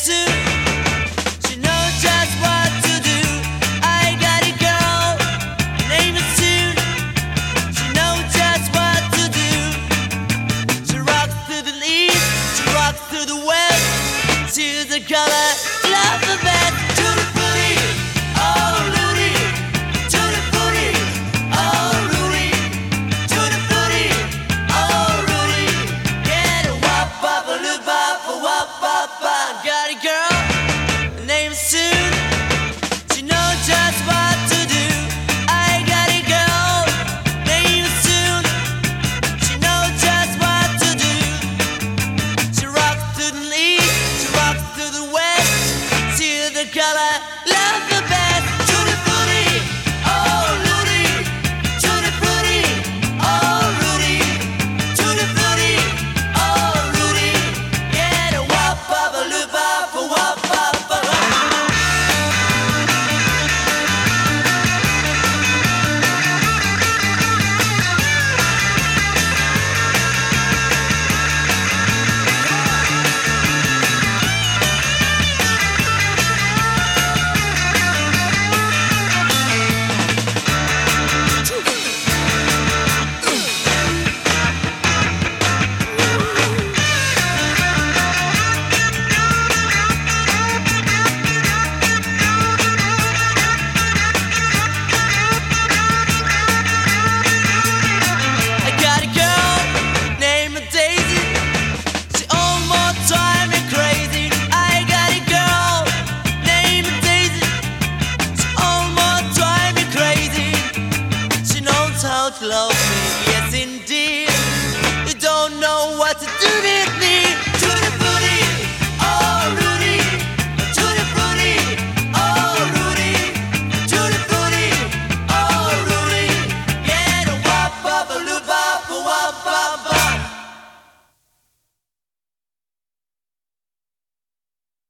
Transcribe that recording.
soon. the color, love the best. gotta love love me.